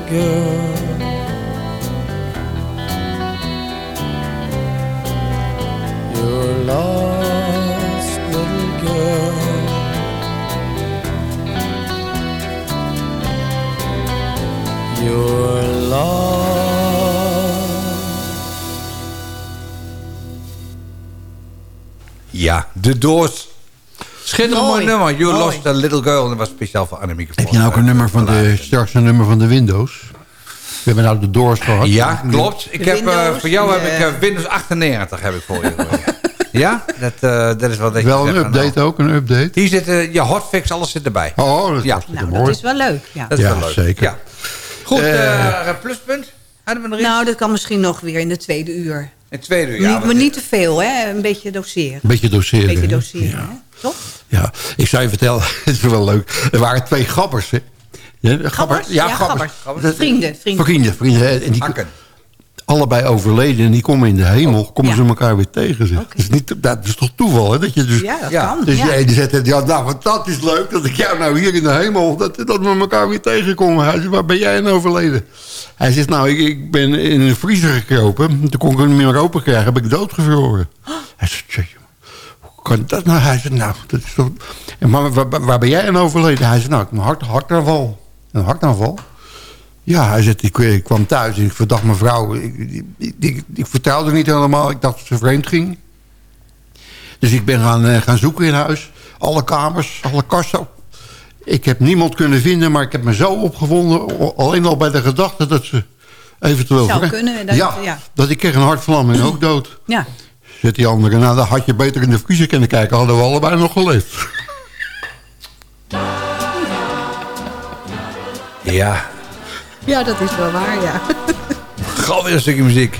girl. You're lost, little girl. You're lost. Ja, de Doors. Schitterend mooi, Mooi. nummer. You Mooi. Lost a Little Girl. En dat was speciaal voor Annemieke Heb je nou ook een nummer van de, straks een nummer van de Windows? We hebben nou de Doors gehad. Ja, klopt. Ik De heb, eh, voor jou heb ik eh, Windows 98 heb ik voor je. ja, dat, eh, dat is ik Wel een update ook, een update. Hier zit eh, je hotfix, alles zit erbij. Oh, dat is Ja. Nou, dat mooi. is wel leuk. Ja. Dat is Ja, wel leuk. zeker. Ja. Goed, pluspunt. Hadden we nog iets? Nou, dat kan misschien nog weer in de tweede uur. In het tweede uur, ja. niet, maar niet te veel, hè? Een beetje doseren. Een beetje doseren. Een beetje hè? doseren, Ja. hè? Toch? Ja, ik zou je vertellen, het is wel leuk. Er waren twee gabbers, hè? Ja, gabbers? Gabbers? Ja, gabbers. Vrienden, vrienden. Vrienden, vrienden. hè, En die Hakken. allebei overleden en die komen in de hemel. Komen Ja. ze elkaar weer tegen. Zeg. Oké. Dat, is niet, dat is toch toeval, hè? Dat je dus, Ja, dat Ja. kan. dus ja. die ene zegt, ja, nou, want dat is leuk dat ik jou nou hier in de hemel, dat, dat we elkaar weer tegenkomen. Hij zegt, waar ben jij aan overleden? Hij zegt, nou, ik, ik ben in een vriezer gekropen. Toen kon ik hem niet meer open krijgen, heb ik doodgevroren. Hij zegt, "Tjie, hoe kan dat nou? Hij zegt, nou, dat is toch... En waar, ben jij aan overleden? Hij zegt, nou, ik heb een hart, hartaanval. Een hartaanval? Ja, hij zegt, ik, ik kwam thuis en ik verdacht mijn vrouw. Ik, ik, ik, vertrouwde niet helemaal. Ik dacht dat ze vreemd ging. Dus ik ben gaan, eh, gaan zoeken in huis. Alle kamers, alle kasten. Ik heb niemand kunnen vinden, maar ik heb me zo opgewonden. Alleen al bij de gedachte dat ze eventueel... Zou kunnen, dat- ja, ja. dat ik kreeg een hartverlamming ook dood. Ja. Zet die andere, nou dan had je beter in de vriezer kunnen kijken. Hadden we allebei nog geleefd. Ja, ja, dat is wel waar, ja. gauw weer een stukje muziek.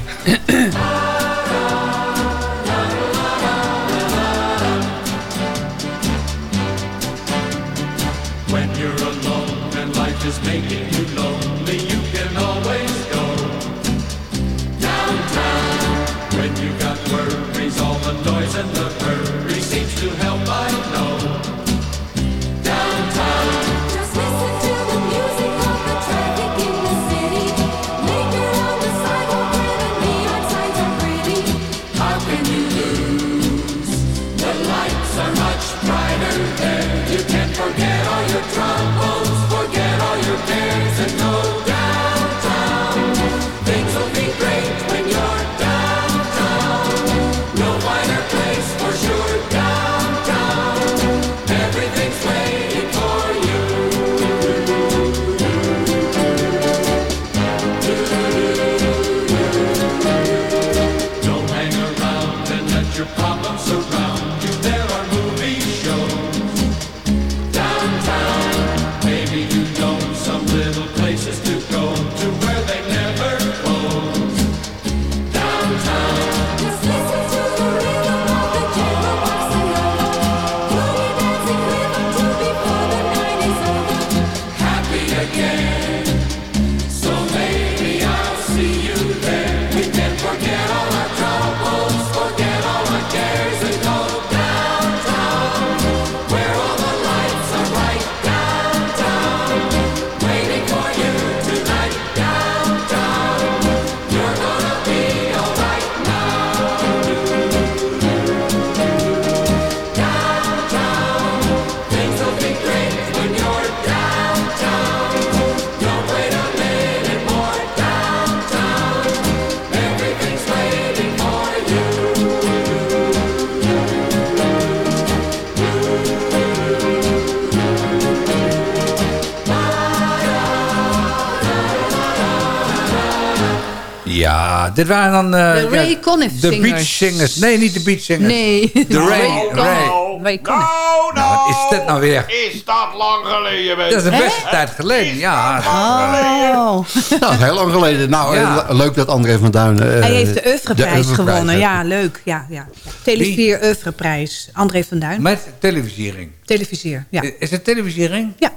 Dit waren dan... eh, De ja, Ray Conniff De. Beach Singers. Nee, niet de Beach Singers. Nee. De Ray. Ray Ray. Conniff. Ray Conniff. Nou, wat is dit nou weer? Is dat lang geleden, weet Dat is een beste tijd geleden, ja. Oh. Nou, dat is heel lang geleden. Nou, Ja. eh, leuk dat André van Duinen... eh, Hij heeft de Oeuvreprijs Oeuvreprijs gewonnen. heeft. Ja, leuk. Ja, ja. Televier Oeuvreprijs. André van Duin. Met televisiering. Televisier, ja. Is het televisiering? Ja.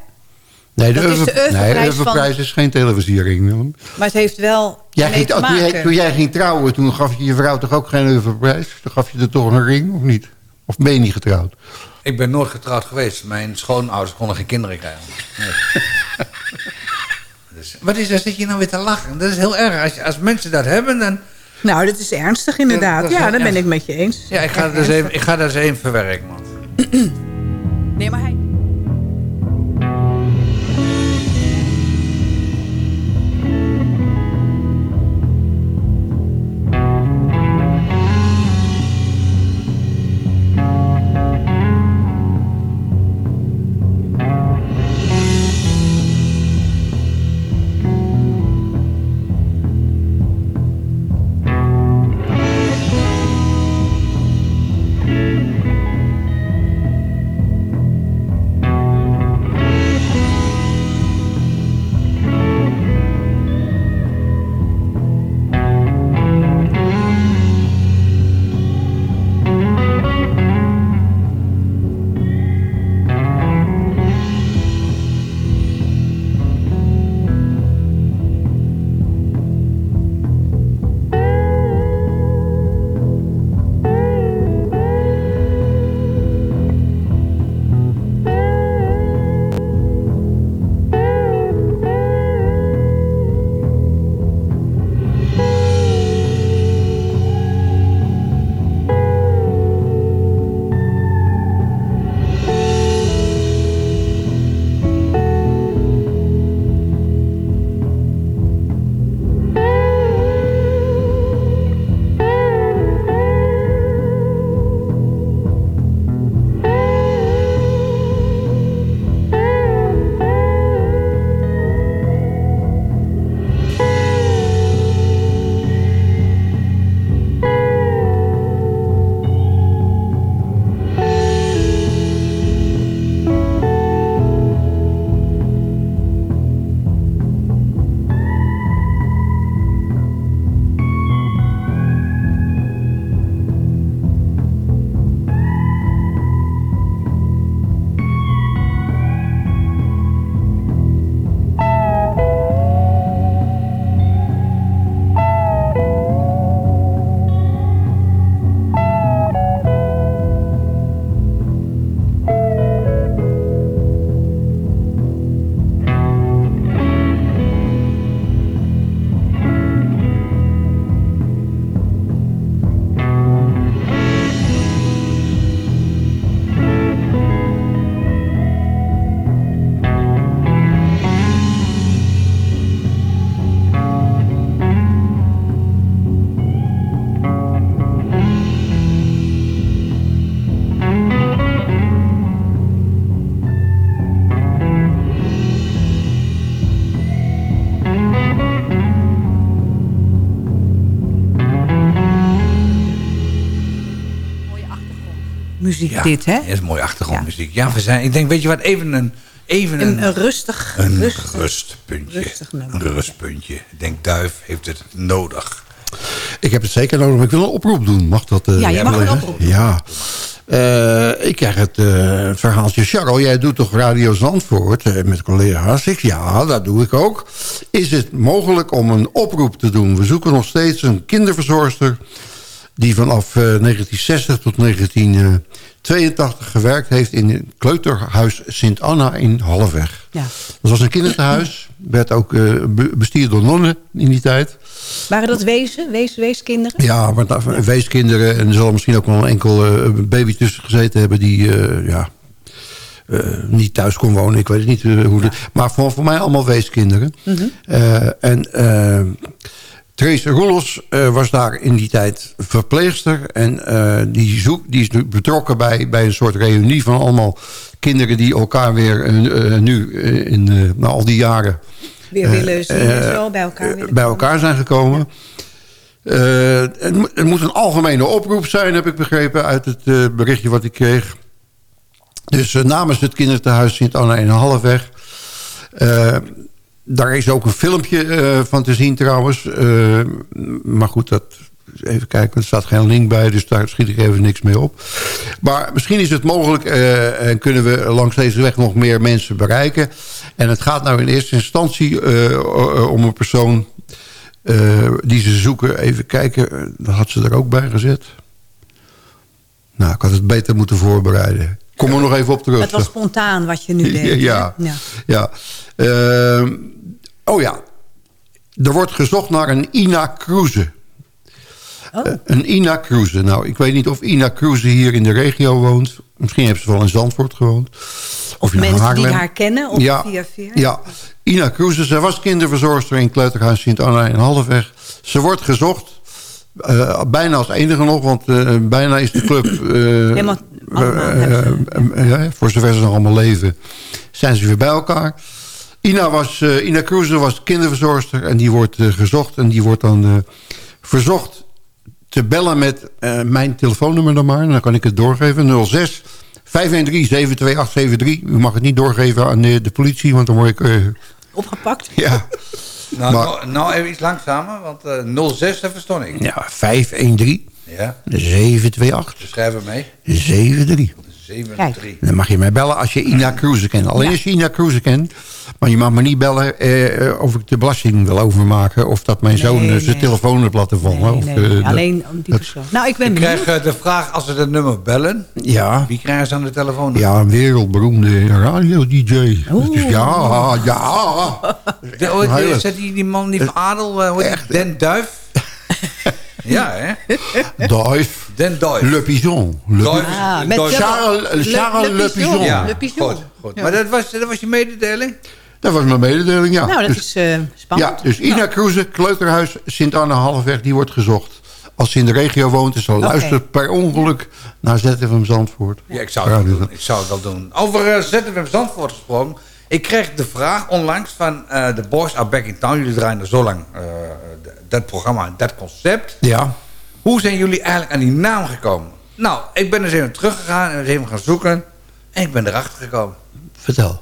Nee, de Dat is de Oeuvreprijs nee, de Oeuvreprijs van- Oeuvreprijs is geen televisiering. Maar het heeft wel Jij mee ging, te oh, toen, jij, maken. toen jij ging trouwen, toen gaf je je vrouw toch ook geen Oeuvreprijs? Toen gaf je er toch een ring, of niet? Of ben je niet getrouwd? Ik ben nooit getrouwd geweest. Mijn schoonouders konden geen kinderen krijgen. Nee. dus, wat is dat? Zit je nou weer te lachen? Dat is heel erg. Als, als mensen dat hebben, dan... Nou, dat is ernstig inderdaad. dat Ja, daar ben ik met je eens. Ja, ik ga, dat eens even, ik ga dat eens even verwerken, man. Nee, maar hij... muziek Ja, dit, hè? Dat is mooie achtergrondmuziek. Ja, we zijn, ik denk, weet je wat, even een... Even Een, een rustig, een rustig, rustpuntje. rustig nummer. Een rustpuntje. Ik denk, Duif heeft het nodig. Ik heb het zeker nodig, maar ik wil een oproep doen. Mag dat? eh, Ja, je mag een oproep. Ja. Eh, ik krijg het eh, verhaaltje. Charles, jij doet toch Radio Zandvoort eh, met collega's? Ik, ja, dat doe ik ook. Is het mogelijk om een oproep te doen? We zoeken nog steeds een kinderverzorgster... die vanaf eh, 1960 tot 1982 gewerkt heeft... in het kleuterhuis Sint-Anna in Halfweg. Ja. Dat was een kinderthuis. Werd ook be- bestierd door nonnen in die tijd. Waren dat wezen, wees, weeskinderen? Ja, maar daar- weeskinderen. En er zal misschien ook wel een enkel eh, baby tussen gezeten hebben... die eh, ja, niet thuis kon wonen. Ik weet het niet hoe. de- maar voor, voor mij allemaal weeskinderen. Mhm. En Therese Roelos eh, was daar in die tijd verpleegster. En eh, die, zoek, die is nu betrokken bij, bij een soort reunie van allemaal kinderen... die elkaar weer eh, nu in na al die jaren Weer willen zien en zo bij elkaar bij elkaar zijn gekomen. Het, moet- het moet een algemene oproep zijn, heb ik begrepen... uit het berichtje wat ik kreeg. Dus namens het kinderthuis Sint-Anna in Halfweg... eh, daar is ook een filmpje eh, van te zien trouwens. Eh, maar goed, dat even kijken, er staat geen link bij, dus daar schiet ik even niks mee op. Maar misschien is het mogelijk eh, en kunnen we langs deze weg nog meer mensen bereiken. En het gaat nou in eerste instantie om een persoon die ze zoeken. Even kijken, dat had ze er ook bij gezet. Nou, ik had het beter moeten voorbereiden. Kom er nog even op terug. Het was spontaan wat je nu deed. Ja, hè? ja. ja. Ehm, oh ja. Er wordt gezocht naar een Ina Cruze. Oh. Eh, een Ina Cruze. Nou, ik weet niet of Ina Cruze hier in de regio woont. Misschien heeft ze wel in Zandvoort gewoond. Of, in Mensen die haar kennen of ja, via via. Ja, Ina Cruze. Zij was kinderverzorgster in Kleuterhuis Sint-Anna in Halfweg. Ze wordt gezocht. Eh, bijna als enige nog, want eh, bijna is de club... Helemaal eh, voor zover ze nog allemaal leven, zijn ze weer bij elkaar. Ina, was, Ina Cruze was kinderverzorgster en die wordt gezocht. En die wordt dan verzocht te bellen met mijn telefoonnummer dan maar. Dan kan ik het doorgeven. 06 513 72873. U mag het niet doorgeven aan de, de politie, want dan word ik... Opgepakt. ja, Nou, Maar- nou, nou even iets langzamer, want eh 06, dat verstond ik. ja 513 Ja, 728 dus schrijf het mee. 73. 73. Dan mag je mij bellen als je Ina Cruze kent. Alleen als je Ina Cruze kent. Maar je mag me niet bellen eh, of ik de belasting wil overmaken. Of dat mijn zoon eh, zijn telefoon heb laten vallen. Nee, of, nee, eh, dat- alleen om die persoon. Nou, ik ben Ik benieuwd. krijg eh, de vraag, als ze dat nummer bellen, ja, wie krijgen ze aan de telefoon? ja, een wereldberoemde radio-dj. Oeh. Dus ja, ja. De, oh, Hele- zet die, die man die van Adel, hoe? Den Duif? ja, hè? Duif. Den Duif. Le Pigeon. Le Duif. Ah, met Duif. Charles, Le- Charles Le Le Pigeon. Pigeon. Ja, Le Pigeon. goed, goed. Ja. Maar dat was, dat was je mededeling? Dat was mijn mededeling, ja. Nou, dat Dus- is eh, spannend. Ja, dus Ina Cruze, Kleuterhuis, Sint-Anne Halfweg, die wordt gezocht. Als ze in de regio woont en ze luistert per ongeluk naar ZFM Zandvoort. Ja, ik zou het wel dus- doen. Ik zou het wel doen. Over uh, ZFM Zandvoort gesproken. Ik kreeg de vraag onlangs van eh The Boys Are Back in Town. Jullie draaien er zo lang eh, dat programma, dat concept. Ja, Hoe zijn jullie eigenlijk aan die naam gekomen? Nou, ik ben eens even teruggegaan en eens even gaan zoeken. En ik ben erachter gekomen. vertel.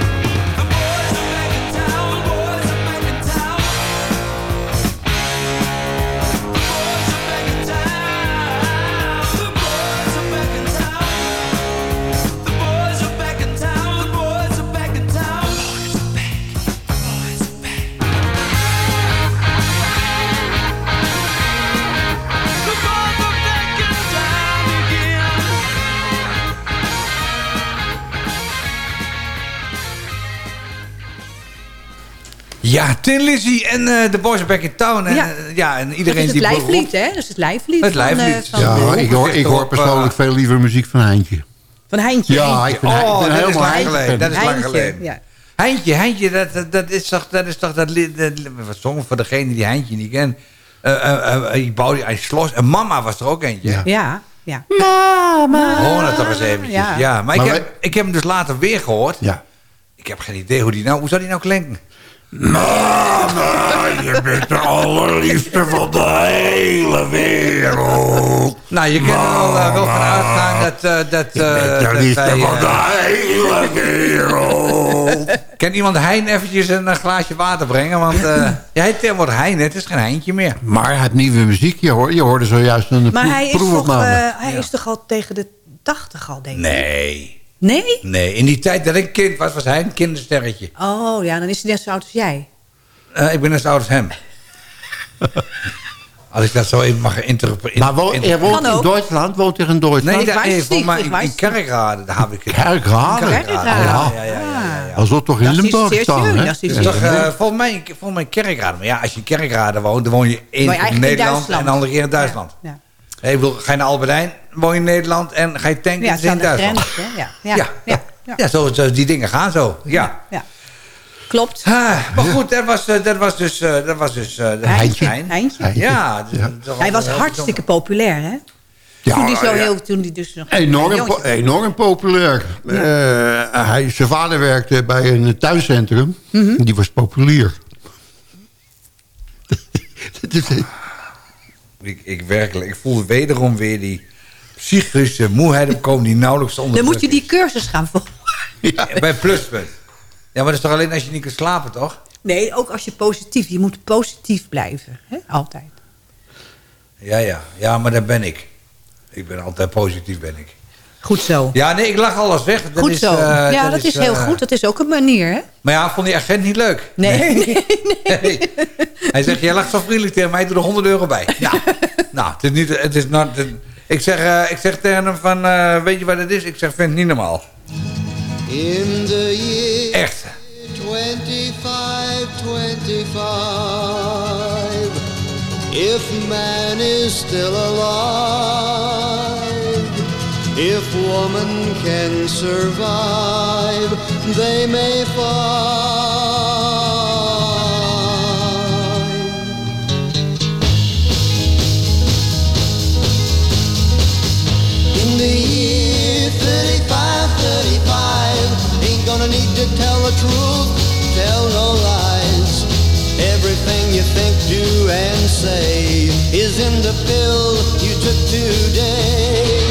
Ja, Tin Lizzy en eh, de Boys Back in Town. En, Ja. eh, ja, en Dat iedereen is het die lijflied, hè? Dat is het lijflied. Het van, lijflied. eh, van, Ja, eh, ik hoor, ik hoor eh, persoonlijk veel liever muziek van Heintje. van Heintje. Ja, Heintje. ik ben, ik Oh, ben dat is lang Heintje geleden. Dat is lang Heintje, geleden. ja. Heintje, Heintje, dat, dat, dat is toch dat, is toch dat lied, dat, wat zongen voor degene die Heintje niet kent. Eh eh eh, ik bouw die een slos. En mama was er ook eentje. Ja. Ja, ja. Hoor dat toch eens eventjes. Ja. Ja. maar ik, Maar heb, ik heb hem dus later weer gehoord. Ja. Ik heb geen idee hoe die nou, hoe zou die nou klinken? Mama, je bent de allerliefste van de hele wereld. Nou, je kunt er wel, eh, wel van uitgaan dat, eh, dat, Je eh, bent de liefste wij, van de hele wereld. Kan iemand Hein eventjes een glaasje water brengen? Want eh ja, het wordt Hein, het is geen Heintje meer. Maar hij heeft nieuwe muziek. Je, hoor, je hoorde zojuist een Maar hij is toch, eh, hij is toch al tegen de 80 al, denk ik? Nee. Nee? Nee, in die tijd dat ik kind was, was hij een kindersterretje. Oh ja, dan is hij net zo oud als jij. Eh, ik ben net zo oud als hem. Als ik dat zo even mag interpreteren. maar wo er woont in ook. Duitsland, woont er in Duitsland? Nee, Ik daar, volgens niet, mij ik in, in Kerkrade, daar heb ik het. Kerkrade? Kerkrade. Ja, Ja, ja, ja, ja, ja. Dat is toch toch in Dat is Limburg zeer staan, schön, hè? dat is Toch, eh, volgens, mij, volgens mij Kerkrade. Maar ja, als je in Kerkrade woont, dan woon je in Maar in Nederland en de andere keer in Duitsland. Ja, Hey, ik bedoel, ga je naar Albertijn, woon je in Nederland en ga je tanken, ja in Duitsland. grens. Hè? Ja, ja, Ja, ja, ja. Ja, zo, zo, die dingen gaan zo. Ja. ja. Klopt. Ah, maar goed, dat was, eh, dat was dus, eh, dat was dus eh, Heintje. Heintje. Heintje. Ja, dus, Ja. Hij was hartstikke populair, hè? Ja, toen hij zo ja. heel, toen hij dus nog Enorm, po- enorm populair. Eh, hij, zijn vader werkte bij een tuincentrum. Mhm. Die was populair. Ik, ik werkelijk, ik voel wederom weer die psychische moeheid opkomen die nauwelijks onder Dan moet je die cursus gaan volgen. is. Bij pluspunt. Ja, maar dat is toch alleen als je niet kunt slapen, toch? Nee, ook als je positief... Je moet positief blijven. Hè? Altijd. Ja, ja. Ja, maar dat ben ik. Ik ben altijd positief, ben ik. Goed zo. Ja, nee, ik lach alles weg. Dat goed is, zo. eh, ja, dat, is, heel eh, goed. Dat is ook een manier, hè? Maar ja, vond die agent niet leuk. Nee. Nee. Hij zegt, jij lacht zo vriendelijk tegen mij, doe er 100 euro bij. Nou, nou het is niet... Het is not, het- ik, zeg, eh, ik zeg tegen hem van, eh, weet je wat het is? Ik zeg, vind het niet normaal. In the year Echt. 2525, if man is still alive, if woman can survive, they may find. In the year 3535, ain't gonna need to tell the truth, tell no lies. Everything you think, do, and say is in the pill you took today.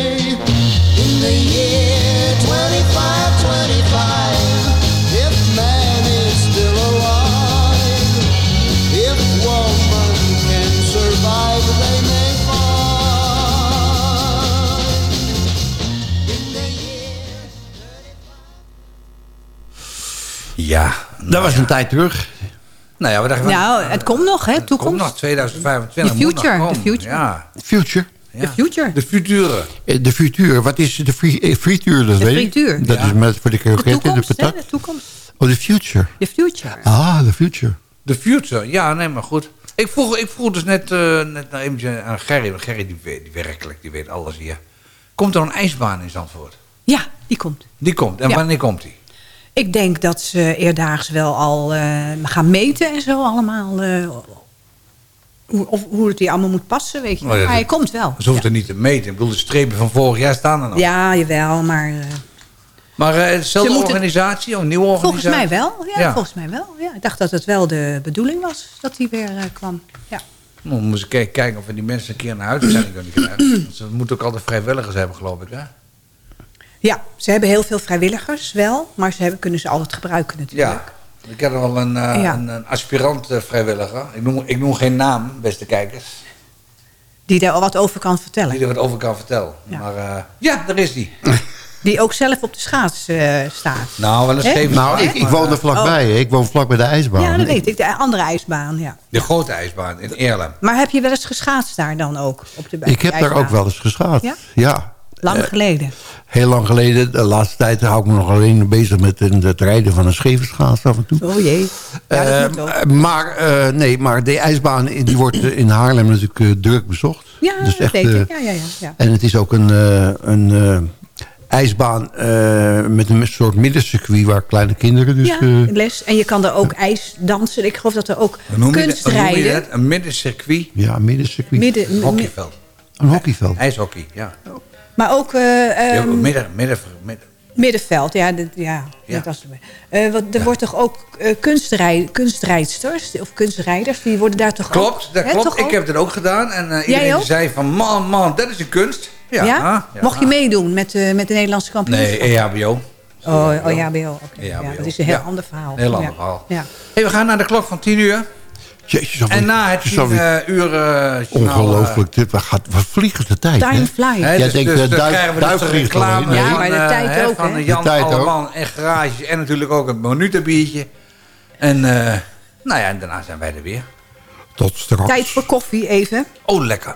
Dat was een tijd terug. Nou ja, we dachten... Nou, het komt nog, hè? Komt Toekomst. nog 2025. The moet nog future, the komen. future. Ja. Future. The future. De future. Eh, De frituur. Wat is de eh, frituur? Dat De weet frituur. ik. Dat Ja. is met, voor de De kroketten en de patat. De toekomst. Oh, de future. The future. Ah, de future. De future. Ja, nee, maar goed. Ik vroeg, ik vroeg dus net, eh net nou aan Gerry. want Gerry die weet, die werkelijk, die weet alles hier. Komt er een ijsbaan in Zandvoort? Ja, die komt. Die komt. En Ja. wanneer komt die? Ik denk dat ze eerdaags wel al eh, gaan meten en zo allemaal. eh, hoe, of, hoe het die allemaal moet passen, weet je. Oh ja, maar hij dat- komt wel. Ze hoeft er niet te meten. Ik bedoel, de strepen van vorig jaar staan er nog. Ja, jawel, maar eh, Maar dezelfde organisatie of een nieuwe volgens organisatie? mij wel. Ja, Ja. volgens mij wel. Ja, ik dacht dat het wel de bedoeling was dat hij weer kwam. Ja. Nou, we moeten kijken, of we die mensen een keer naar uitzending kunnen krijgen. Ze moeten ook altijd vrijwilligers hebben, geloof ik, hè? Ja, ze hebben heel veel vrijwilligers wel, maar ze hebben, kunnen ze altijd gebruiken natuurlijk. Ja. Ik heb er al een, eh, Ja. een, een aspirant eh, vrijwilliger. Ik noem, ik noem geen naam, beste kijkers. Die daar wat over kan vertellen. Die er wat over kan vertellen. Ja. Maar eh, ja, daar is die. Die ook zelf op de schaats eh, staat. Nou, wel een scheef. Nou, ik, ik woon er vlakbij. hè. Ik woon vlak bij de ijsbaan. Ja, dat weet ik. De andere ijsbaan, ja. De grote ijsbaan in Eerlem. Maar heb je wel eens geschaatst daar dan ook? Op de Ik heb daar ook wel eens geschaat. Ja? Ja. Lang geleden. Heel lang geleden. De laatste tijd hou ik me nog alleen bezig met een- het rijden van een scheverschaats af en toe. Oh jee. Ja, dat Eh, maar, eh, nee, maar de ijsbaan eh, die wordt in Haarlem natuurlijk druk bezocht. Ja, Dus dat weet ik. Ja, ja, ja, ja. En het is ook een, eh, een eh, ijsbaan eh, met een soort middencircuit waar kleine kinderen dus... ja, les. En je kan er ook ijs dansen. Ik geloof dat er ook Hoe noem je dat? Hoe noem je kunstrijden... dat? Een middencircuit. ja, middencircuit. Midden, mi- Hockeyveld. Een hockeyveld. IJshockey, ja. Maar ook ehm, midden, midden, midden. middenveld. Ja, dit, ja, Ja. dat was het. Eh, wat, er wordt toch ook eh, kunstrij, kunstrijdsters of kunstrijders, die worden daar toch ook... Klopt, dat Hè, klopt. toch Ik ook? heb het ook gedaan. En iedereen zei van, man, man, dat is een kunst. Ja. Ja? Mocht je meedoen met, met de Nederlandse kampioenschap? Nee, E EHBO. Oh, oh ja, BO. oké. EHBO. Ja, dat is een heel ander verhaal. Heel ander Ja. verhaal. Ja. Hey, we gaan naar de klok van 10 uur. Jezus, En na het het is 10 alweer uh, uur... eh, Ongelooflijk. Dit, wat, gaat, wat vliegt de tijd, Time hè? flies. Jij dus, denkt, dus eh, dan duif- krijgen we dus reclame Ja, van, maar de eh, tijd hè, ook, van hè? Jan De tijd ook. En Garages. En natuurlijk ook het minutenbiertje. En eh, nou ja, en daarna zijn wij er weer. Tot straks. Tijd voor koffie even. Oh, lekker.